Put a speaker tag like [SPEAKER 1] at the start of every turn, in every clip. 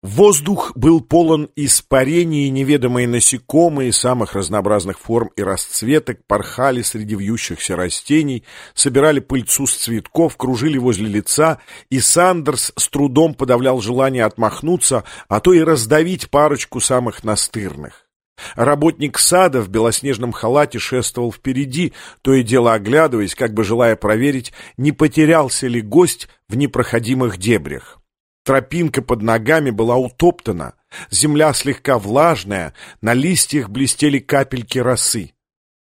[SPEAKER 1] Воздух был полон испарений, неведомые насекомые самых разнообразных форм и расцветок порхали среди вьющихся растений, собирали пыльцу с цветков, кружили возле лица, и Сандерс с трудом подавлял желание отмахнуться, а то и раздавить парочку самых настырных. Работник сада в белоснежном халате шествовал впереди, то и дело оглядываясь, как бы желая проверить, не потерялся ли гость в непроходимых дебрях. Тропинка под ногами была утоптана, земля слегка влажная, на листьях блестели капельки росы.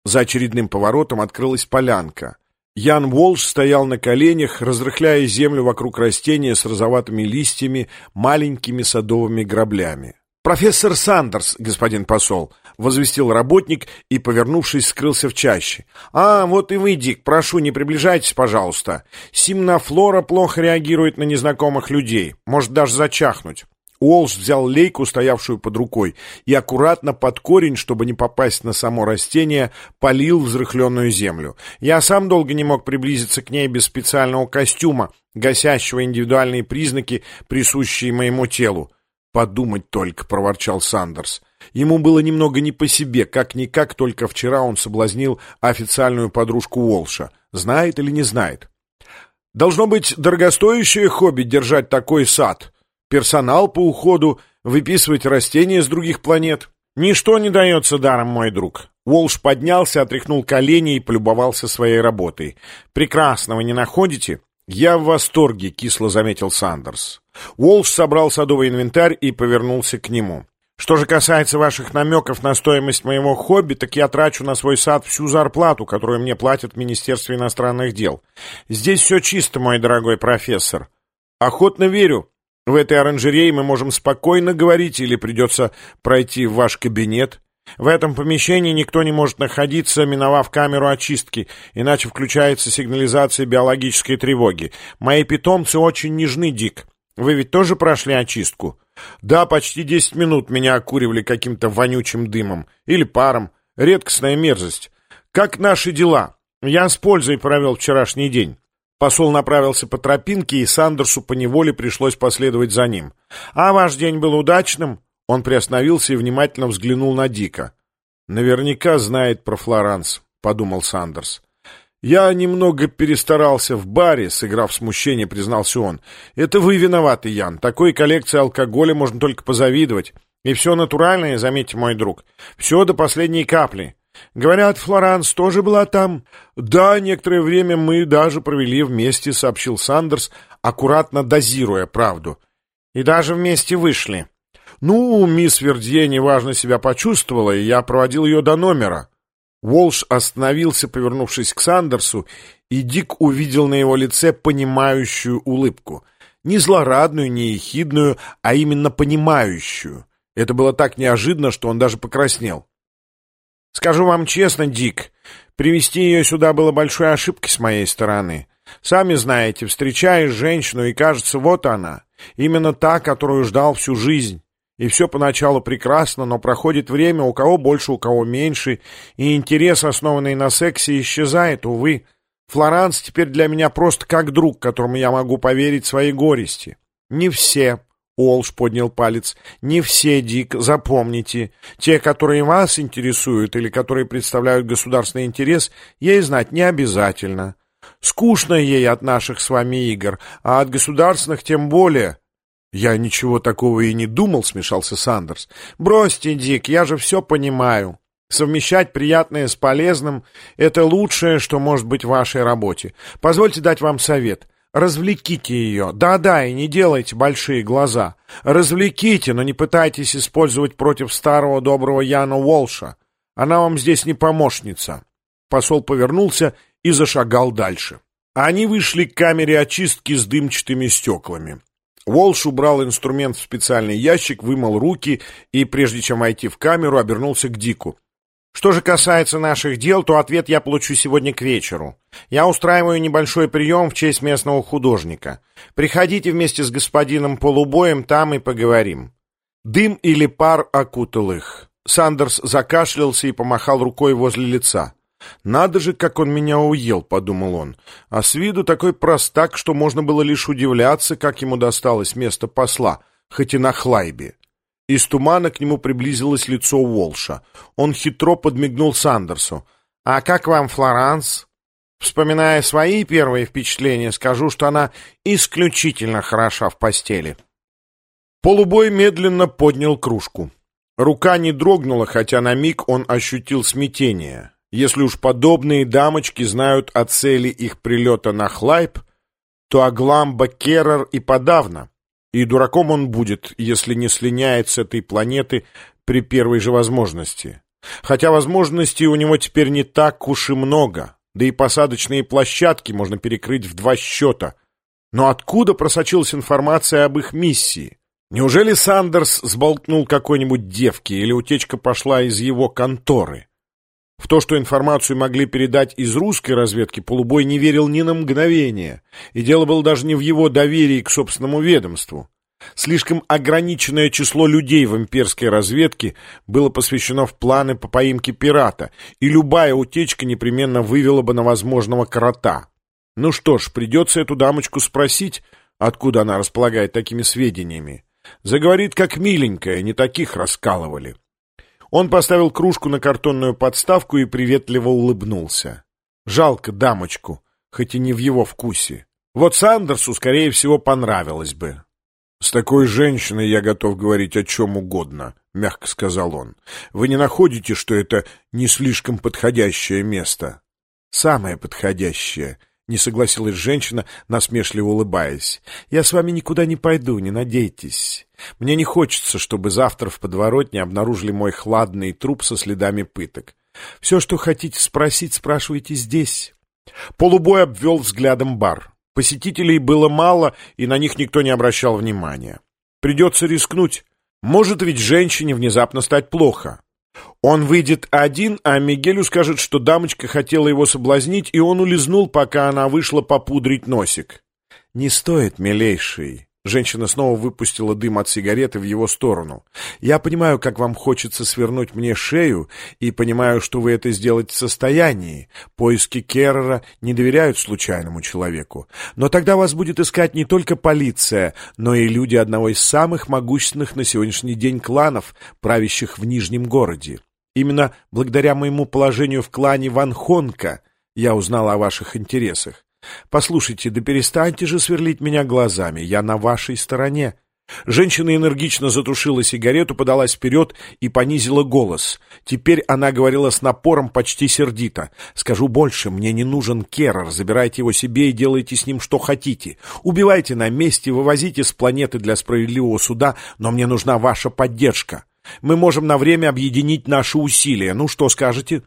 [SPEAKER 1] За очередным поворотом открылась полянка. Ян Волш стоял на коленях, разрыхляя землю вокруг растения с розоватыми листьями, маленькими садовыми граблями. «Профессор Сандерс, господин посол», — возвестил работник и, повернувшись, скрылся в чаще. «А, вот и вы, Дик, прошу, не приближайтесь, пожалуйста. Симнофлора плохо реагирует на незнакомых людей, может даже зачахнуть». Уолш взял лейку, стоявшую под рукой, и аккуратно под корень, чтобы не попасть на само растение, полил взрыхленную землю. Я сам долго не мог приблизиться к ней без специального костюма, гасящего индивидуальные признаки, присущие моему телу. «Подумать только», — проворчал Сандерс. Ему было немного не по себе, как-никак только вчера он соблазнил официальную подружку Уолша. Знает или не знает? Должно быть дорогостоящее хобби держать такой сад. Персонал по уходу, выписывать растения с других планет. Ничто не дается даром, мой друг. Уолш поднялся, отряхнул колени и полюбовался своей работой. Прекрасного не находите? «Я в восторге», — кисло заметил Сандерс. Уолш собрал садовый инвентарь и повернулся к нему. «Что же касается ваших намеков на стоимость моего хобби, так я трачу на свой сад всю зарплату, которую мне платят в Министерстве иностранных дел. Здесь все чисто, мой дорогой профессор. Охотно верю. В этой оранжерее мы можем спокойно говорить или придется пройти в ваш кабинет. В этом помещении никто не может находиться, миновав камеру очистки, иначе включается сигнализация биологической тревоги. Мои питомцы очень нежны, Дик. Вы ведь тоже прошли очистку? Да, почти десять минут меня окуривали каким-то вонючим дымом. Или паром. Редкостная мерзость. Как наши дела? Я с пользой провел вчерашний день. Посол направился по тропинке, и Сандерсу поневоле пришлось последовать за ним. «А ваш день был удачным?» Он приостановился и внимательно взглянул на Дика. «Наверняка знает про Флоранс», — подумал Сандерс. «Я немного перестарался в баре», — сыграв смущение, признался он. «Это вы виноваты, Ян. Такой коллекции алкоголя можно только позавидовать. И все натуральное, заметьте, мой друг. Все до последней капли. Говорят, Флоранс тоже была там?» «Да, некоторое время мы даже провели вместе», — сообщил Сандерс, аккуратно дозируя правду. «И даже вместе вышли». «Ну, мисс Вердье неважно себя почувствовала, и я проводил ее до номера». Волш остановился, повернувшись к Сандерсу, и Дик увидел на его лице понимающую улыбку. Не злорадную, не ехидную, а именно понимающую. Это было так неожиданно, что он даже покраснел. «Скажу вам честно, Дик, привести ее сюда было большой ошибкой с моей стороны. Сами знаете, встречаешь женщину, и кажется, вот она, именно та, которую ждал всю жизнь». И все поначалу прекрасно, но проходит время, у кого больше, у кого меньше, и интерес, основанный на сексе, исчезает, увы. Флоранс теперь для меня просто как друг, которому я могу поверить своей горести. Не все, Олш поднял палец, не все, Дик, запомните. Те, которые вас интересуют или которые представляют государственный интерес, ей знать не обязательно. Скучно ей от наших с вами игр, а от государственных тем более. «Я ничего такого и не думал», — смешался Сандерс. «Бросьте, Дик, я же все понимаю. Совмещать приятное с полезным — это лучшее, что может быть в вашей работе. Позвольте дать вам совет. Развлеките ее. Да-да, и не делайте большие глаза. Развлеките, но не пытайтесь использовать против старого доброго Яна Уолша. Она вам здесь не помощница». Посол повернулся и зашагал дальше. Они вышли к камере очистки с дымчатыми стеклами. Уолш убрал инструмент в специальный ящик, вымыл руки и, прежде чем войти в камеру, обернулся к Дику. Что же касается наших дел, то ответ я получу сегодня к вечеру. Я устраиваю небольшой прием в честь местного художника. Приходите вместе с господином Полубоем, там и поговорим. Дым или пар окутал их. Сандерс закашлялся и помахал рукой возле лица. «Надо же, как он меня уел», — подумал он. А с виду такой простак, что можно было лишь удивляться, как ему досталось место посла. хоть и на хлайбе. Из тумана к нему приблизилось лицо Уолша. Он хитро подмигнул Сандерсу. «А как вам Флоранс?» Вспоминая свои первые впечатления, скажу, что она исключительно хороша в постели. Полубой медленно поднял кружку. Рука не дрогнула, хотя на миг он ощутил смятение. Если уж подобные дамочки знают о цели их прилета на Хлайп, то Агламба Керрер и подавно. И дураком он будет, если не слиняет с этой планеты при первой же возможности. Хотя возможностей у него теперь не так уж и много, да и посадочные площадки можно перекрыть в два счета. Но откуда просочилась информация об их миссии? Неужели Сандерс сболтнул какой-нибудь девке или утечка пошла из его конторы? В то, что информацию могли передать из русской разведки, Полубой не верил ни на мгновение, и дело было даже не в его доверии к собственному ведомству. Слишком ограниченное число людей в имперской разведке было посвящено в планы по поимке пирата, и любая утечка непременно вывела бы на возможного крота. Ну что ж, придется эту дамочку спросить, откуда она располагает такими сведениями. Заговорит как миленькая, не таких раскалывали. Он поставил кружку на картонную подставку и приветливо улыбнулся. Жалко дамочку, хоть и не в его вкусе. Вот Сандерсу, скорее всего, понравилось бы. «С такой женщиной я готов говорить о чем угодно», — мягко сказал он. «Вы не находите, что это не слишком подходящее место?» «Самое подходящее», — не согласилась женщина, насмешливо улыбаясь. «Я с вами никуда не пойду, не надейтесь. Мне не хочется, чтобы завтра в подворотне обнаружили мой хладный труп со следами пыток. Все, что хотите спросить, спрашивайте здесь». Полубой обвел взглядом бар. Посетителей было мало, и на них никто не обращал внимания. Придется рискнуть. Может ведь женщине внезапно стать плохо. Он выйдет один, а Мигелю скажет, что дамочка хотела его соблазнить, и он улизнул, пока она вышла попудрить носик. «Не стоит, милейший». Женщина снова выпустила дым от сигареты в его сторону. «Я понимаю, как вам хочется свернуть мне шею, и понимаю, что вы это сделать в состоянии. Поиски Керрера не доверяют случайному человеку. Но тогда вас будет искать не только полиция, но и люди одного из самых могущественных на сегодняшний день кланов, правящих в Нижнем городе. Именно благодаря моему положению в клане Ван Хонка я узнал о ваших интересах. Послушайте, да перестаньте же сверлить меня глазами, я на вашей стороне. Женщина энергично затушила сигарету, подалась вперед и понизила голос. Теперь она говорила с напором почти сердито. «Скажу больше, мне не нужен Керрер, забирайте его себе и делайте с ним что хотите. Убивайте на месте, вывозите с планеты для справедливого суда, но мне нужна ваша поддержка. Мы можем на время объединить наши усилия. Ну, что скажете?»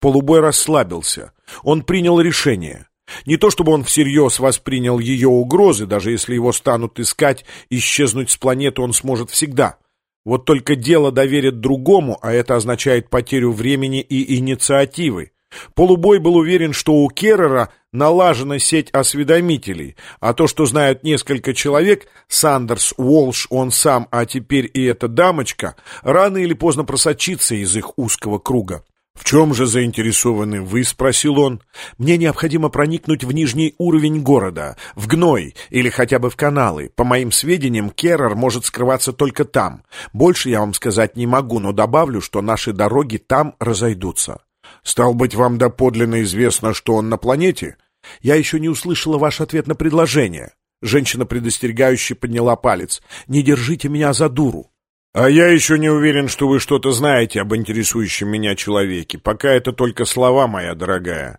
[SPEAKER 1] Полубой расслабился. Он принял решение. Не то чтобы он всерьез воспринял ее угрозы, даже если его станут искать, исчезнуть с планеты он сможет всегда. Вот только дело доверят другому, а это означает потерю времени и инициативы. Полубой был уверен, что у Керрера налажена сеть осведомителей, а то, что знают несколько человек, Сандерс, Уолш, он сам, а теперь и эта дамочка, рано или поздно просочится из их узкого круга. «В чем же заинтересованы вы?» — спросил он. «Мне необходимо проникнуть в нижний уровень города, в гной или хотя бы в каналы. По моим сведениям, Керрер может скрываться только там. Больше я вам сказать не могу, но добавлю, что наши дороги там разойдутся». «Стал быть, вам доподлинно известно, что он на планете?» «Я еще не услышала ваш ответ на предложение». Женщина предостерегающе подняла палец. «Не держите меня за дуру». «А я еще не уверен, что вы что-то знаете об интересующем меня человеке. Пока это только слова, моя дорогая».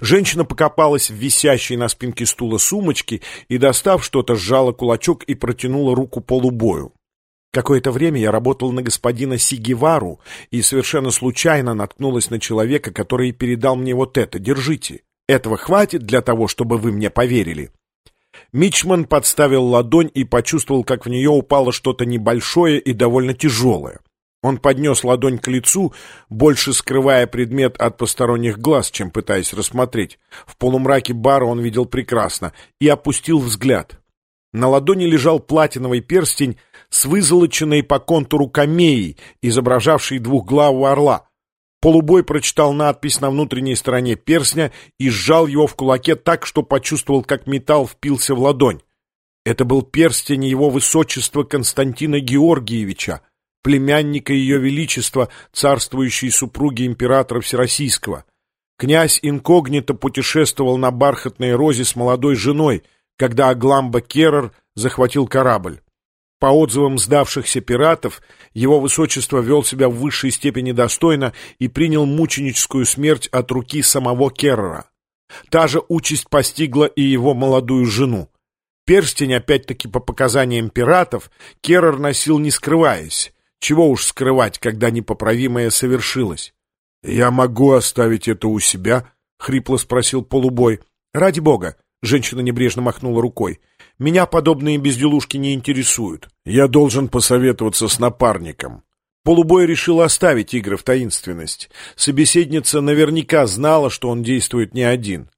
[SPEAKER 1] Женщина покопалась в висящей на спинке стула сумочке и, достав что-то, сжала кулачок и протянула руку полубою. Какое-то время я работала на господина Сигевару и совершенно случайно наткнулась на человека, который передал мне вот это. Держите. Этого хватит для того, чтобы вы мне поверили. Мичман подставил ладонь и почувствовал, как в нее упало что-то небольшое и довольно тяжелое. Он поднес ладонь к лицу, больше скрывая предмет от посторонних глаз, чем пытаясь рассмотреть. В полумраке бара он видел прекрасно и опустил взгляд. На ладони лежал платиновый перстень с вызолоченной по контуру камеей, изображавшей двухглавого орла. Полубой прочитал надпись на внутренней стороне перстня и сжал его в кулаке так, что почувствовал, как металл впился в ладонь. Это был перстень его высочества Константина Георгиевича, племянника ее величества, царствующей супруги императора Всероссийского. Князь инкогнито путешествовал на бархатной розе с молодой женой, когда Агламба Керрер захватил корабль. По отзывам сдавшихся пиратов, его высочество вел себя в высшей степени достойно и принял мученическую смерть от руки самого Керрера. Та же участь постигла и его молодую жену. Перстень, опять-таки по показаниям пиратов, Керрер носил не скрываясь. Чего уж скрывать, когда непоправимое совершилось. «Я могу оставить это у себя?» — хрипло спросил полубой. «Ради бога!» — женщина небрежно махнула рукой. «Меня подобные безделушки не интересуют. Я должен посоветоваться с напарником». Полубой решил оставить игры в таинственность. Собеседница наверняка знала, что он действует не один.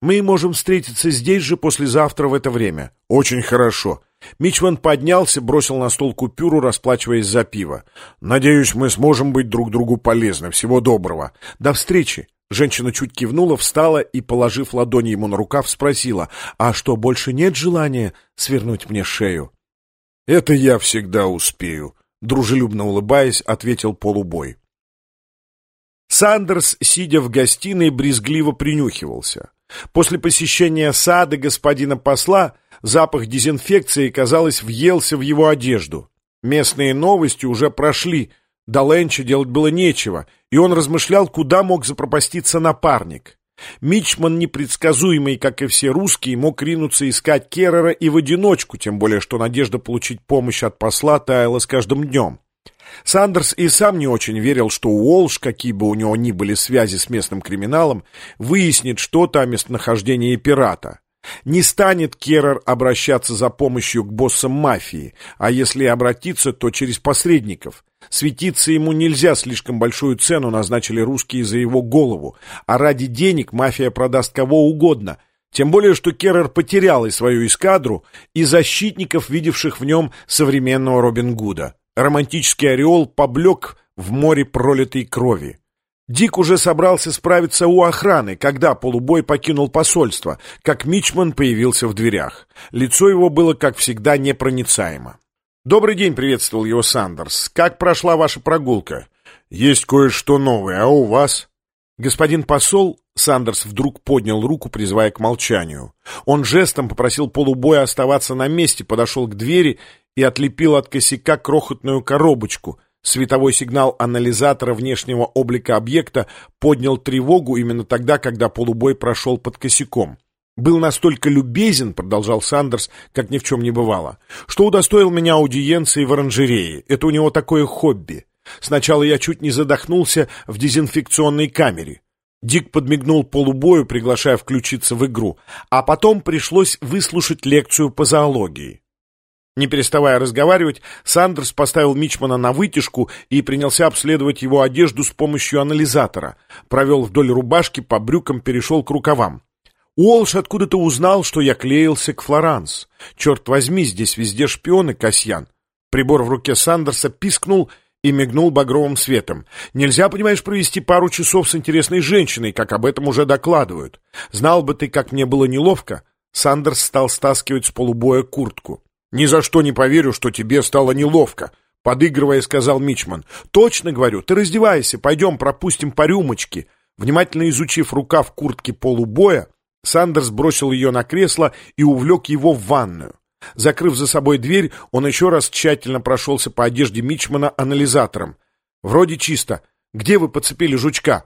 [SPEAKER 1] «Мы можем встретиться здесь же послезавтра в это время». «Очень хорошо». Мичман поднялся, бросил на стол купюру, расплачиваясь за пиво. «Надеюсь, мы сможем быть друг другу полезны. Всего доброго. До встречи!» Женщина чуть кивнула, встала и, положив ладони ему на рукав, спросила, «А что, больше нет желания свернуть мне шею?» «Это я всегда успею», — дружелюбно улыбаясь, ответил полубой. Сандерс, сидя в гостиной, брезгливо принюхивался. После посещения сада господина посла запах дезинфекции, казалось, въелся в его одежду. Местные новости уже прошли, до Ленча делать было нечего, и он размышлял, куда мог запропаститься напарник. Мичман, непредсказуемый, как и все русские, мог ринуться искать Керрера и в одиночку, тем более, что надежда получить помощь от посла таяла с каждым днем. Сандерс и сам не очень верил, что Уолш, какие бы у него ни были связи с местным криминалом, выяснит что-то о местонахождении пирата. Не станет Керрер обращаться за помощью к боссам мафии, а если и обратиться, то через посредников. Светиться ему нельзя, слишком большую цену назначили русские за его голову, а ради денег мафия продаст кого угодно. Тем более, что Керрер потерял и свою эскадру, и защитников, видевших в нем современного Робин Гуда. Романтический ореол поблек в море пролитой крови. Дик уже собрался справиться у охраны, когда полубой покинул посольство, как Мичман появился в дверях. Лицо его было, как всегда, непроницаемо. «Добрый день», — приветствовал его Сандерс. «Как прошла ваша прогулка?» «Есть кое-что новое, а у вас?» Господин посол, Сандерс вдруг поднял руку, призывая к молчанию. Он жестом попросил полубоя оставаться на месте, подошел к двери и отлепил от косяка крохотную коробочку. Световой сигнал анализатора внешнего облика объекта поднял тревогу именно тогда, когда полубой прошел под косяком. «Был настолько любезен, — продолжал Сандерс, как ни в чем не бывало, — что удостоил меня аудиенции в оранжерее. Это у него такое хобби. Сначала я чуть не задохнулся в дезинфекционной камере. Дик подмигнул полубою, приглашая включиться в игру, а потом пришлось выслушать лекцию по зоологии. Не переставая разговаривать, Сандерс поставил Мичмана на вытяжку и принялся обследовать его одежду с помощью анализатора. Провел вдоль рубашки, по брюкам перешел к рукавам. Уолш откуда-то узнал, что я клеился к Флоранс. Черт возьми, здесь везде шпионы, Касьян. Прибор в руке Сандерса пискнул и мигнул багровым светом. Нельзя, понимаешь, провести пару часов с интересной женщиной, как об этом уже докладывают. Знал бы ты, как мне было неловко. Сандерс стал стаскивать с полубоя куртку. «Ни за что не поверю, что тебе стало неловко», — подыгрывая, сказал Мичман. «Точно говорю, ты раздевайся, пойдем пропустим по рюмочке». Внимательно изучив рукав куртки полубоя, Сандерс бросил ее на кресло и увлек его в ванную. Закрыв за собой дверь, он еще раз тщательно прошелся по одежде Мичмана анализатором. «Вроде чисто. Где вы подцепили жучка?»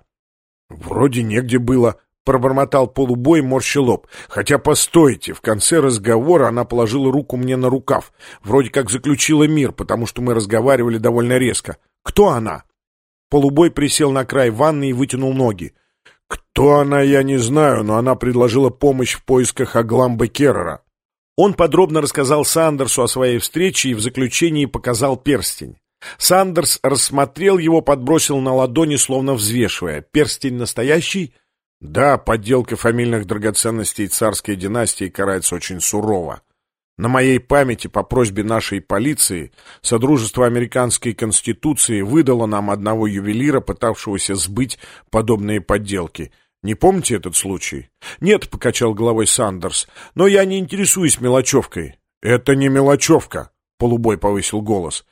[SPEAKER 1] «Вроде негде было», Пробормотал полубой, морщи лоб. Хотя, постойте, в конце разговора она положила руку мне на рукав. Вроде как заключила мир, потому что мы разговаривали довольно резко. Кто она? Полубой присел на край ванны и вытянул ноги. Кто она, я не знаю, но она предложила помощь в поисках Агламбы Керрера. Он подробно рассказал Сандерсу о своей встрече и в заключении показал перстень. Сандерс рассмотрел его, подбросил на ладони, словно взвешивая. Перстень настоящий? Да, подделка фамильных драгоценностей царской династии карается очень сурово. На моей памяти по просьбе нашей полиции Содружество Американской Конституции выдало нам одного ювелира, пытавшегося сбыть подобные подделки. Не помните этот случай? Нет, покачал головой Сандерс, но я не интересуюсь мелочевкой. «Это не мелочевка», — полубой повысил голос.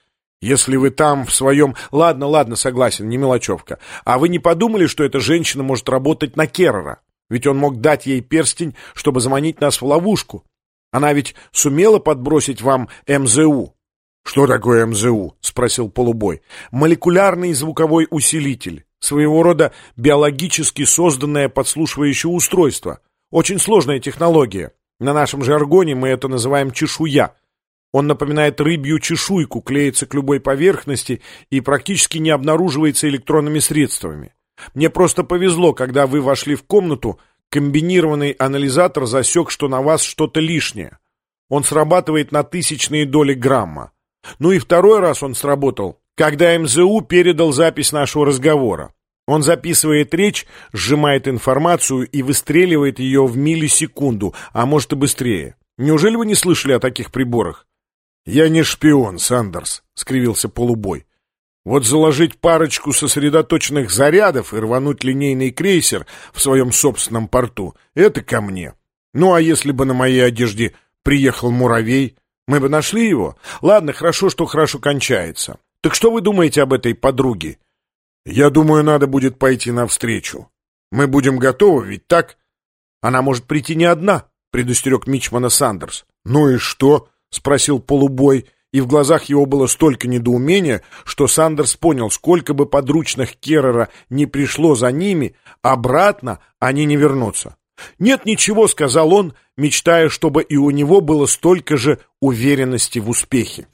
[SPEAKER 1] «Если вы там в своем...» «Ладно, ладно, согласен, не мелочевка. А вы не подумали, что эта женщина может работать на Керрера? Ведь он мог дать ей перстень, чтобы заманить нас в ловушку. Она ведь сумела подбросить вам МЗУ». «Что такое МЗУ?» — спросил полубой. «Молекулярный звуковой усилитель. Своего рода биологически созданное подслушивающее устройство. Очень сложная технология. На нашем жаргоне мы это называем чешуя. Он напоминает рыбью чешуйку, клеится к любой поверхности и практически не обнаруживается электронными средствами. Мне просто повезло, когда вы вошли в комнату, комбинированный анализатор засек, что на вас что-то лишнее. Он срабатывает на тысячные доли грамма. Ну и второй раз он сработал, когда МЗУ передал запись нашего разговора. Он записывает речь, сжимает информацию и выстреливает ее в миллисекунду, а может и быстрее. Неужели вы не слышали о таких приборах? «Я не шпион, Сандерс», — скривился полубой. «Вот заложить парочку сосредоточенных зарядов и рвануть линейный крейсер в своем собственном порту — это ко мне. Ну а если бы на моей одежде приехал муравей, мы бы нашли его? Ладно, хорошо, что хорошо кончается. Так что вы думаете об этой подруге?» «Я думаю, надо будет пойти навстречу. Мы будем готовы, ведь так?» «Она может прийти не одна», — предостерег Мичмана Сандерс. «Ну и что?» — спросил полубой, и в глазах его было столько недоумения, что Сандерс понял, сколько бы подручных Керрера не пришло за ними, обратно они не вернутся. «Нет ничего», — сказал он, мечтая, чтобы и у него было столько же уверенности в успехе.